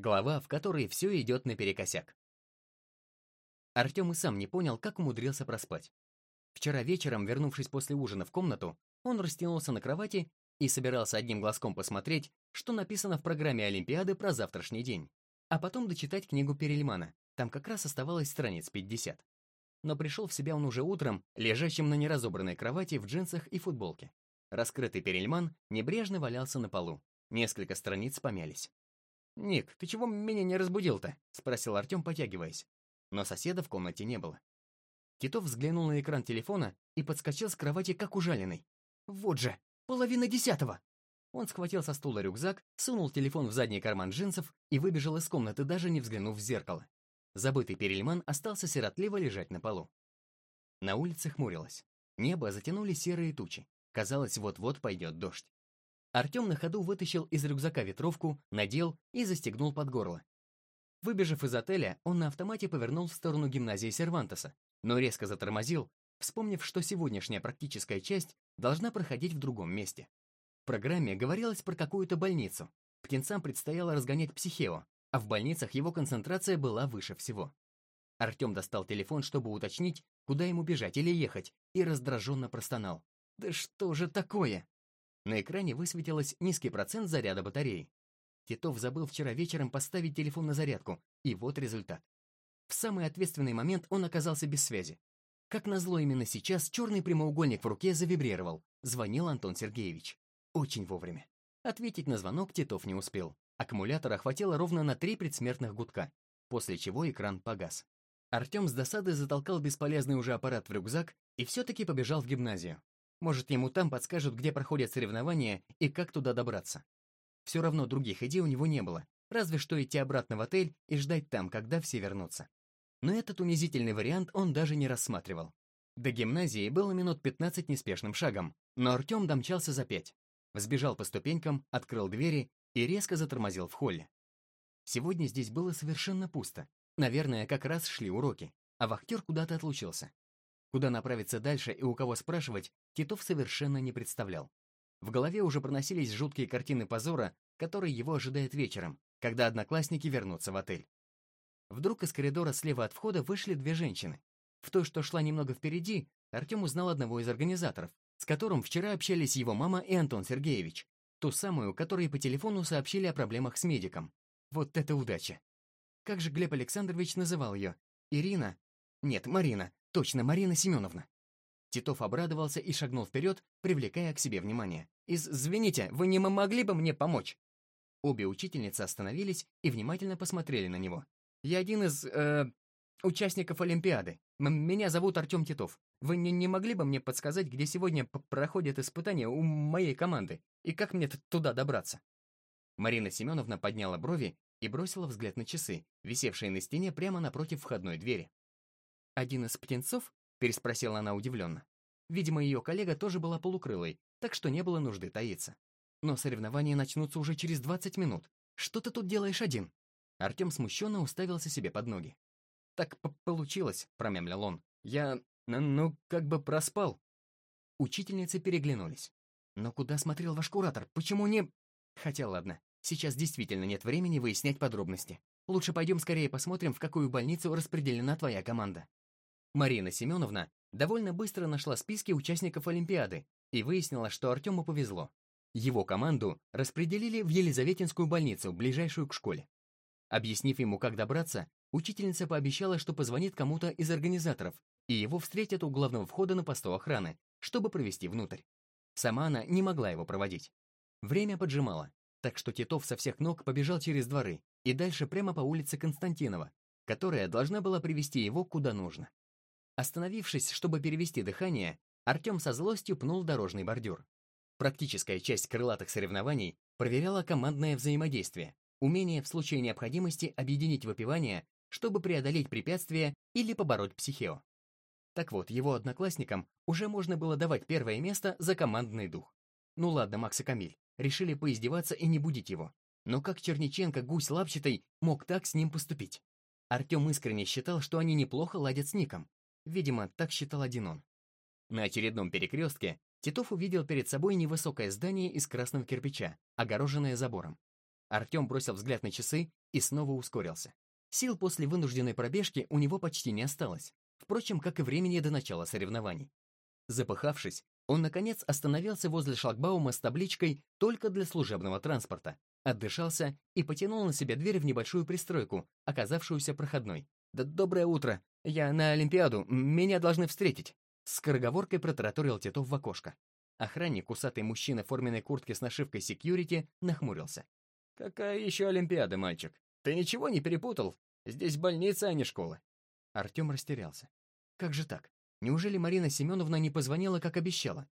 Глава, в которой все идет наперекосяк. Артем и сам не понял, как умудрился проспать. Вчера вечером, вернувшись после ужина в комнату, он растянулся на кровати и собирался одним глазком посмотреть, что написано в программе Олимпиады про завтрашний день, а потом дочитать книгу Перельмана, там как раз оставалось страниц 50. Но пришел в себя он уже утром, лежащим на неразобранной кровати в джинсах и футболке. Раскрытый Перельман небрежно валялся на полу. Несколько страниц помялись. «Ник, ты чего меня не разбудил-то?» — спросил Артем, потягиваясь. Но соседа в комнате не было. Титов взглянул на экран телефона и подскочил с кровати, как ужаленный. «Вот же! Половина десятого!» Он схватил со стула рюкзак, сунул телефон в задний карман джинсов и выбежал из комнаты, даже не взглянув в зеркало. Забытый перельман остался сиротливо лежать на полу. На улице хмурилось. Небо затянули серые тучи. Казалось, вот-вот пойдет дождь. Артем на ходу вытащил из рюкзака ветровку, надел и застегнул под горло. Выбежав из отеля, он на автомате повернул в сторону гимназии Сервантеса, но резко затормозил, вспомнив, что сегодняшняя практическая часть должна проходить в другом месте. В программе говорилось про какую-то больницу. Птенцам предстояло разгонять психео, а в больницах его концентрация была выше всего. Артем достал телефон, чтобы уточнить, куда ему бежать или ехать, и раздраженно простонал. «Да что же такое?» На экране высветилось низкий процент заряда батареи. Титов забыл вчера вечером поставить телефон на зарядку, и вот результат. В самый ответственный момент он оказался без связи. Как назло именно сейчас черный прямоугольник в руке завибрировал. Звонил Антон Сергеевич. Очень вовремя. Ответить на звонок Титов не успел. Аккумулятора хватило ровно на три предсмертных гудка, после чего экран погас. Артем с досады затолкал бесполезный уже аппарат в рюкзак и все-таки побежал в гимназию. Может, ему там подскажут, где проходят соревнования и как туда добраться. Все равно других идей у него не было, разве что идти обратно в отель и ждать там, когда все вернутся. Но этот унизительный вариант он даже не рассматривал. До гимназии было минут 15 неспешным шагом, но Артем домчался за пять. Взбежал по ступенькам, открыл двери и резко затормозил в холле. Сегодня здесь было совершенно пусто. Наверное, как раз шли уроки, а вахтер куда-то отлучился. Куда направиться дальше и у кого спрашивать, Титов совершенно не представлял. В голове уже проносились жуткие картины позора, которые его ожидает вечером, когда одноклассники вернутся в отель. Вдруг из коридора слева от входа вышли две женщины. В той, что шла немного впереди, Артем узнал одного из организаторов, с которым вчера общались его мама и Антон Сергеевич, ту самую, которые по телефону сообщили о проблемах с медиком. Вот это удача! Как же Глеб Александрович называл ее? Ирина? Нет, Марина. Точно, Марина Семеновна. Титов обрадовался и шагнул вперед, привлекая к себе внимание. «Извините, вы не могли бы мне помочь?» Обе учительницы остановились и внимательно посмотрели на него. «Я один из... Э, участников Олимпиады. М меня зовут Артем Титов. Вы не, не могли бы мне подсказать, где сегодня проходят испытания у моей команды, и как мне туда добраться?» Марина Семеновна подняла брови и бросила взгляд на часы, висевшие на стене прямо напротив входной двери. «Один из птенцов?» — переспросила она удивленно. Видимо, ее коллега тоже была полукрылой, так что не было нужды таиться. «Но соревнования начнутся уже через 20 минут. Что ты тут делаешь один?» Артем смущенно уставился себе под ноги. «Так получилось», — промямлил он. «Я, ну, как бы проспал». Учительницы переглянулись. «Но куда смотрел ваш куратор? Почему не...» «Хотя ладно, сейчас действительно нет времени выяснять подробности. Лучше пойдем скорее посмотрим, в какую больницу распределена твоя команда». Марина Семеновна довольно быстро нашла списки участников Олимпиады и выяснила, что Артему повезло. Его команду распределили в Елизаветинскую больницу, ближайшую к школе. Объяснив ему, как добраться, учительница пообещала, что позвонит кому-то из организаторов, и его встретят у главного входа на посту охраны, чтобы провести внутрь. Сама она не могла его проводить. Время поджимало, так что Титов со всех ног побежал через дворы и дальше прямо по улице Константинова, которая должна была привести его куда нужно. Остановившись, чтобы перевести дыхание, Артем со злостью пнул дорожный бордюр. Практическая часть крылатых соревнований проверяла командное взаимодействие, умение в случае необходимости объединить выпивание, чтобы преодолеть препятствия или побороть психео. Так вот, его одноклассникам уже можно было давать первое место за командный дух. Ну ладно, Макс и Камиль, решили поиздеваться и не будить его. Но как Черниченко, гусь лапчатый, мог так с ним поступить? Артем искренне считал, что они неплохо ладят с Ником, Видимо, так считал один он. На очередном перекрестке Титов увидел перед собой невысокое здание из красного кирпича, огороженное забором. Артем бросил взгляд на часы и снова ускорился. Сил после вынужденной пробежки у него почти не осталось, впрочем, как и времени до начала соревнований. Запыхавшись, он, наконец, остановился возле шлагбаума с табличкой «Только для служебного транспорта», отдышался и потянул на себя дверь в небольшую пристройку, оказавшуюся проходной. «Да доброе утро! Я на Олимпиаду, меня должны встретить!» Скороговоркой протараторил Титов в окошко. Охранник, усатый мужчина в форменной куртке с нашивкой «Секьюрити», нахмурился. «Какая еще Олимпиада, мальчик? Ты ничего не перепутал? Здесь больница, а не школа». Артем растерялся. «Как же так? Неужели Марина Семеновна не позвонила, как обещала?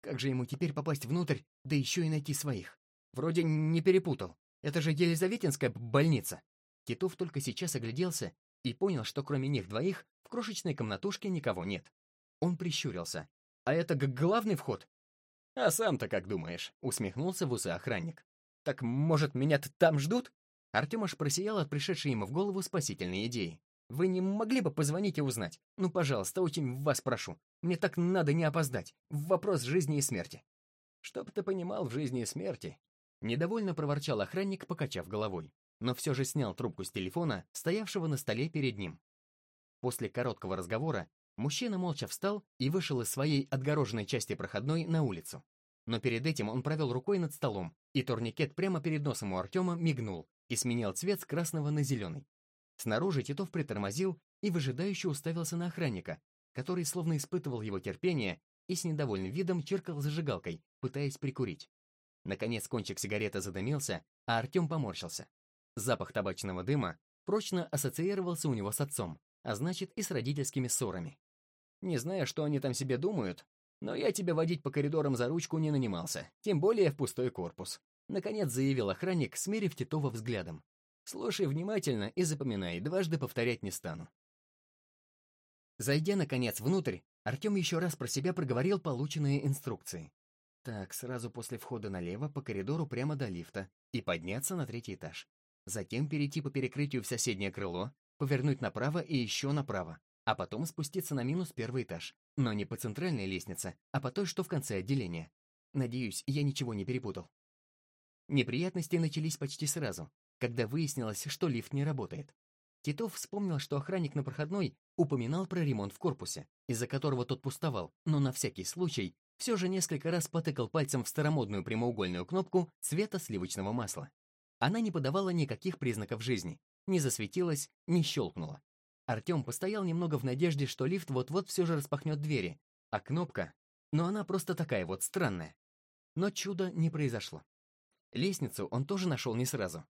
Как же ему теперь попасть внутрь, да еще и найти своих? Вроде не перепутал. Это же Елизаветинская больница. Титов только сейчас огляделся и понял, что кроме них двоих в крошечной комнатушке никого нет. Он прищурился. «А это главный вход?» «А сам-то как думаешь?» — усмехнулся в усы охранник. «Так, может, меня там ждут?» Артем аж просиял от пришедшей ему в голову спасительной идеи. Вы не могли бы позвонить и узнать? Ну, пожалуйста, очень вас прошу. Мне так надо не опоздать. Вопрос жизни и смерти. Чтоб ты понимал в жизни и смерти. Недовольно проворчал охранник, покачав головой, но все же снял трубку с телефона, стоявшего на столе перед ним. После короткого разговора мужчина молча встал и вышел из своей отгороженной части проходной на улицу. Но перед этим он провел рукой над столом, и турникет прямо перед носом у Артема мигнул и сменил цвет с красного на зеленый. Снаружи Титов притормозил и выжидающе уставился на охранника, который словно испытывал его терпение и с недовольным видом черкал зажигалкой, пытаясь прикурить. Наконец кончик сигареты задымился, а Артем поморщился. Запах табачного дыма прочно ассоциировался у него с отцом, а значит и с родительскими ссорами. Не знаю, что они там себе думают, но я тебя водить по коридорам за ручку не нанимался, тем более в пустой корпус. Наконец заявил охранник, смерив Титова взглядом. Слушай внимательно и запоминай, дважды повторять не стану. Зайдя, наконец, внутрь, Артем еще раз про себя проговорил полученные инструкции. Так, сразу после входа налево по коридору прямо до лифта и подняться на третий этаж. Затем перейти по перекрытию в соседнее крыло, повернуть направо и еще направо, а потом спуститься на минус первый этаж, но не по центральной лестнице, а по той, что в конце отделения. Надеюсь, я ничего не перепутал. Неприятности начались почти сразу, когда выяснилось, что лифт не работает. Титов вспомнил, что охранник на проходной упоминал про ремонт в корпусе, из-за которого тот пустовал, но на всякий случай все же несколько раз потыкал пальцем в старомодную прямоугольную кнопку цвета сливочного масла. Она не подавала никаких признаков жизни, не засветилась, не щелкнула. Артем постоял немного в надежде, что лифт вот-вот все же распахнет двери, а кнопка... Но она просто такая вот странная. Но чуда не произошло. Лестницу он тоже нашел не сразу.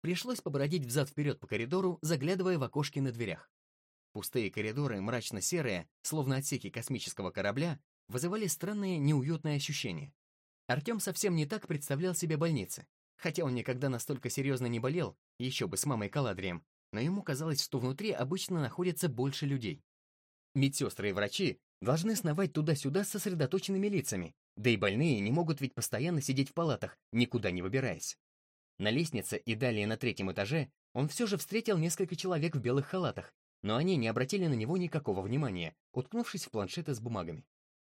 Пришлось побродить взад-вперед по коридору, заглядывая в окошки на дверях. Пустые коридоры, мрачно-серые, словно отсеки космического корабля, вызывали странные неуютные ощущения. Артем совсем не так представлял себе больницы. Хотя он никогда настолько серьезно не болел, еще бы с мамой Каладрием, но ему казалось, что внутри обычно находится больше людей. Медсестры и врачи должны сновать туда-сюда с сосредоточенными лицами, да и больные не могут ведь постоянно сидеть в палатах, никуда не выбираясь. На лестнице и далее на третьем этаже он все же встретил несколько человек в белых халатах, но они не обратили на него никакого внимания, уткнувшись в планшеты с бумагами.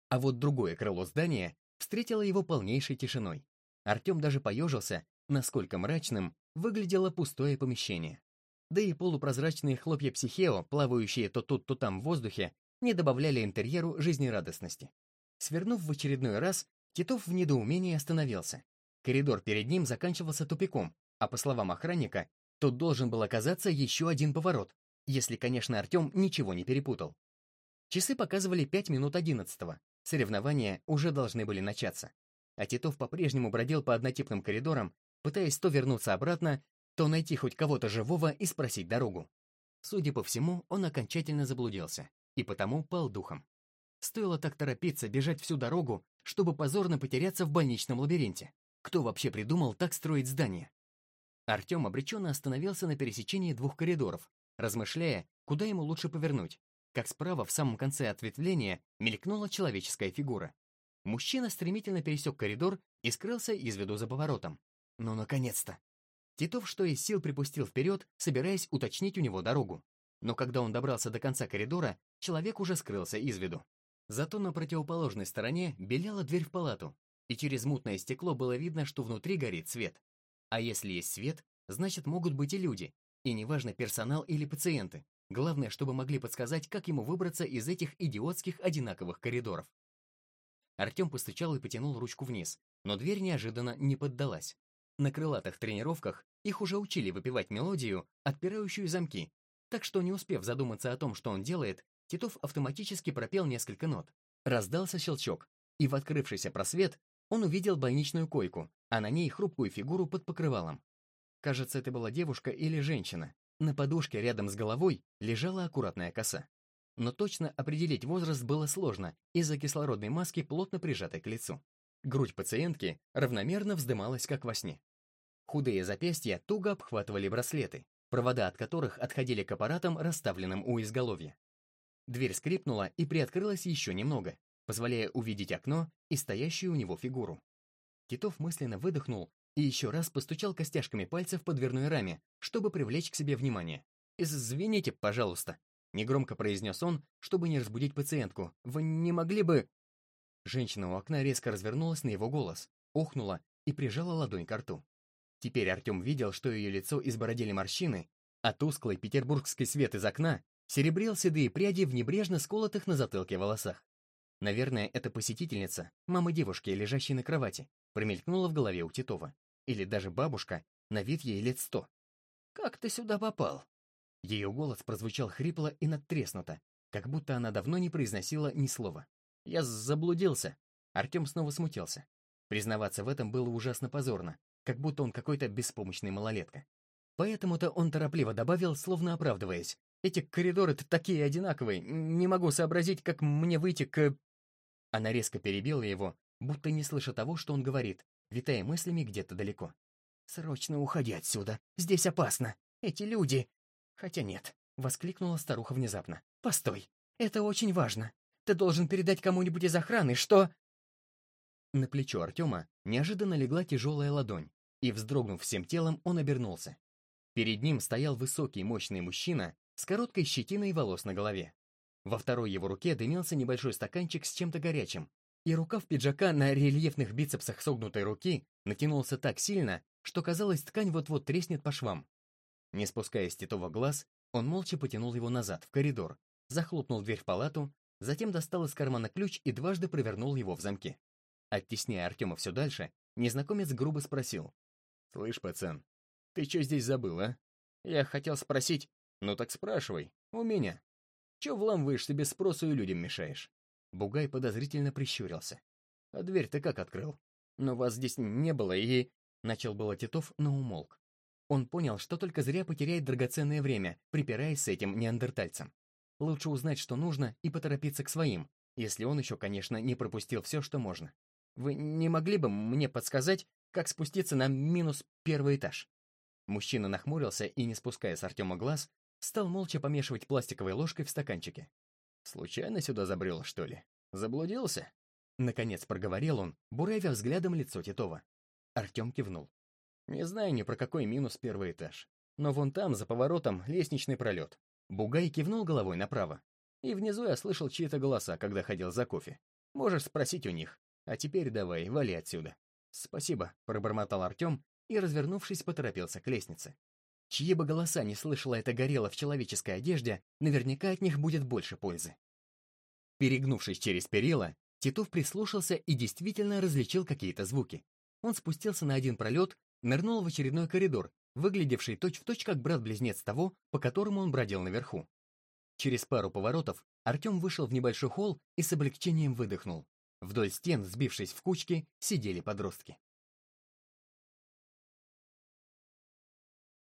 А вот другое крыло здания встретило его полнейшей тишиной. Артем даже поежился, насколько мрачным выглядело пустое помещение. Да и полупрозрачные хлопья психео, плавающие то тут, то там в воздухе, не добавляли интерьеру жизнерадостности. Свернув в очередной раз, Титов в недоумении остановился. Коридор перед ним заканчивался тупиком, а по словам охранника, тут должен был оказаться еще один поворот, если, конечно, Артем ничего не перепутал. Часы показывали 5 минут одиннадцатого. Соревнования уже должны были начаться. А Титов по-прежнему бродил по однотипным коридорам, пытаясь то вернуться обратно, то найти хоть кого-то живого и спросить дорогу. Судя по всему, он окончательно заблудился, и потому пал духом. Стоило так торопиться бежать всю дорогу, чтобы позорно потеряться в больничном лабиринте. Кто вообще придумал так строить здание? Артем обреченно остановился на пересечении двух коридоров, размышляя, куда ему лучше повернуть, как справа в самом конце ответвления мелькнула человеческая фигура. Мужчина стремительно пересек коридор и скрылся из виду за поворотом. Ну, наконец-то! Титов что из сил припустил вперед, собираясь уточнить у него дорогу. Но когда он добрался до конца коридора, человек уже скрылся из виду. Зато на противоположной стороне белела дверь в палату, и через мутное стекло было видно, что внутри горит свет. А если есть свет, значит могут быть и люди. И неважно, персонал или пациенты. Главное, чтобы могли подсказать, как ему выбраться из этих идиотских одинаковых коридоров. Артем постучал и потянул ручку вниз, но дверь неожиданно не поддалась. На крылатых тренировках их уже учили выпивать мелодию, отпирающую замки, так что, не успев задуматься о том, что он делает, Титов автоматически пропел несколько нот. Раздался щелчок, и в открывшийся просвет он увидел больничную койку, а на ней хрупкую фигуру под покрывалом. Кажется, это была девушка или женщина. На подушке рядом с головой лежала аккуратная коса. Но точно определить возраст было сложно из-за кислородной маски, плотно прижатой к лицу. Грудь пациентки равномерно вздымалась, как во сне. Худые запястья туго обхватывали браслеты, провода от которых отходили к аппаратам, расставленным у изголовья. Дверь скрипнула и приоткрылась еще немного, позволяя увидеть окно и стоящую у него фигуру. Титов мысленно выдохнул и еще раз постучал костяшками пальцев по дверной раме, чтобы привлечь к себе внимание. «Извините, пожалуйста», — негромко произнес он, чтобы не разбудить пациентку. «Вы не могли бы...» Женщина у окна резко развернулась на его голос, охнула и прижала ладонь к рту. Теперь Артем видел, что ее лицо избородили морщины, а тусклый петербургский свет из окна серебрил седые пряди в небрежно сколотых на затылке волосах. Наверное, это посетительница, мама девушки, лежащей на кровати, промелькнула в голове у Титова. Или даже бабушка, на вид ей лет сто. «Как ты сюда попал?» Ее голос прозвучал хрипло и надтреснуто, как будто она давно не произносила ни слова. «Я заблудился». Артем снова смутился. Признаваться в этом было ужасно позорно, как будто он какой-то беспомощный малолетка. Поэтому-то он торопливо добавил, словно оправдываясь. «Эти коридоры-то такие одинаковые, не могу сообразить, как мне выйти к...» Она резко перебила его, будто не слыша того, что он говорит, витая мыслями где-то далеко. «Срочно уходи отсюда, здесь опасно, эти люди...» «Хотя нет», — воскликнула старуха внезапно. «Постой, это очень важно. Ты должен передать кому-нибудь из охраны, что...» На плечо Артема неожиданно легла тяжелая ладонь, и, вздрогнув всем телом, он обернулся. Перед ним стоял высокий мощный мужчина с короткой щетиной волос на голове. Во второй его руке дымился небольшой стаканчик с чем-то горячим, и рукав пиджака на рельефных бицепсах согнутой руки натянулся так сильно, что казалось, ткань вот-вот треснет по швам. Не спуская с Титова глаз, он молча потянул его назад, в коридор, захлопнул дверь в палату, затем достал из кармана ключ и дважды провернул его в замке. Оттесняя Артема все дальше, незнакомец грубо спросил. «Слышь, пацан, ты что здесь забыл, а? Я хотел спросить. Ну так спрашивай, у меня. Че вламываешься без спросу и людям мешаешь?» Бугай подозрительно прищурился. «А дверь ты как открыл? Но вас здесь не было и...» Начал было Титов, но умолк. Он понял, что только зря потеряет драгоценное время, припираясь с этим неандертальцем. Лучше узнать, что нужно, и поторопиться к своим, если он еще, конечно, не пропустил все, что можно. Вы не могли бы мне подсказать, как спуститься на минус первый этаж?» Мужчина нахмурился и, не спуская с Артема глаз, стал молча помешивать пластиковой ложкой в стаканчике. «Случайно сюда забрел, что ли? Заблудился?» Наконец проговорил он, буравя взглядом лицо Титова. Артем кивнул. «Не знаю ни про какой минус первый этаж. Но вон там, за поворотом, лестничный пролет». Бугай кивнул головой направо. И внизу я слышал чьи-то голоса, когда ходил за кофе. Можешь спросить у них. А теперь давай, вали отсюда. Спасибо, пробормотал Артем и, развернувшись, поторопился к лестнице. Чьи бы голоса не слышала эта горела в человеческой одежде, наверняка от них будет больше пользы. Перегнувшись через перила, Титов прислушался и действительно различил какие-то звуки. Он спустился на один пролет, нырнул в очередной коридор, выглядевший точь-в-точь точь как брат-близнец того, по которому он бродил наверху. Через пару поворотов Артем вышел в небольшой холл и с облегчением выдохнул. Вдоль стен, сбившись в кучки, сидели подростки.